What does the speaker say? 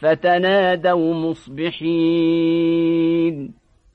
فتنادوا مصبحين.